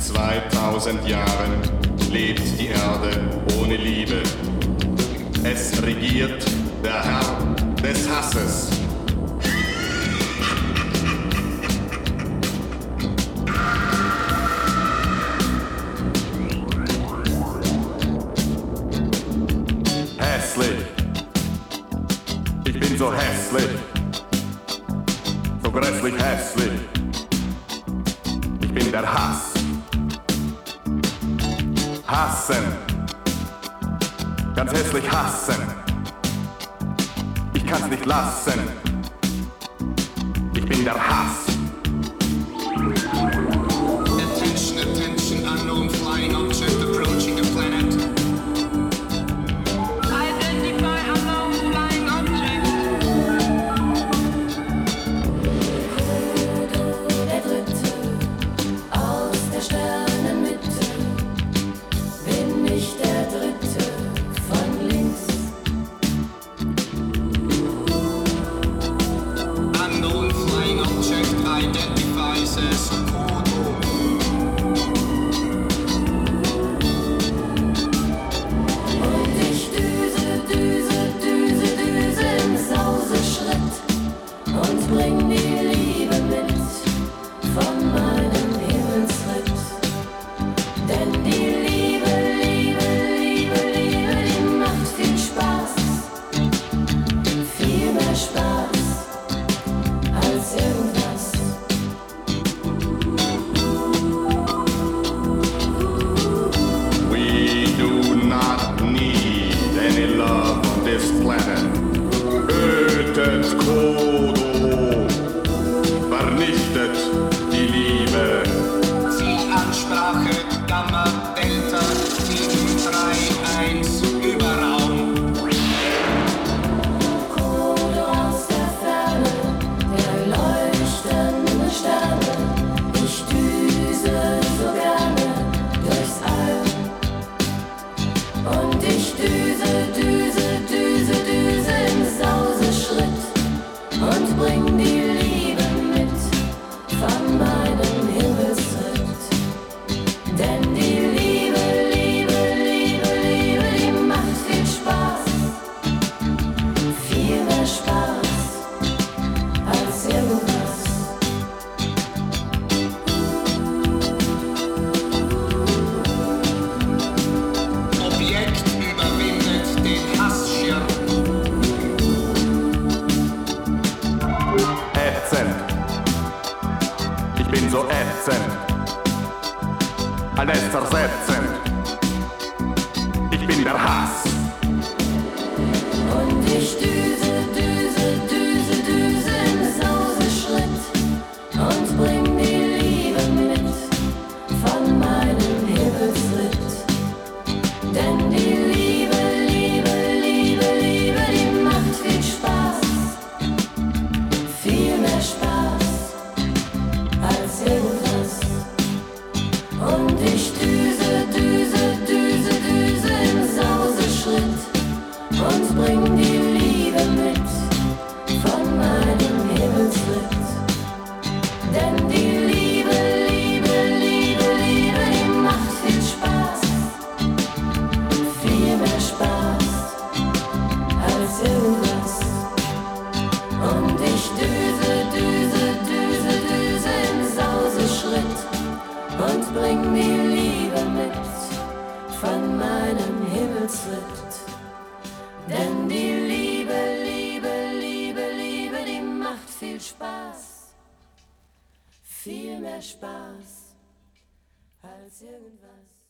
2000 Jahren lebt die Erde ohne Liebe. Es regiert der Herr des Hasses. Hässlich. Ich bin so hässlich. So grässlich hässlich. Ich bin der Hass hassen. Ganz hässlich hassen. Ich kann's nicht lassen. Ich bin der Hass. planet. Earth that's cold. bin so ätzend, alles zersetzend. Ich bin der Hass. und ich tue. Himmelsritt. Denn die Liebe, Liebe, Liebe, Liebe, die macht viel Spaß. Viel mehr Spaß als irgendwas.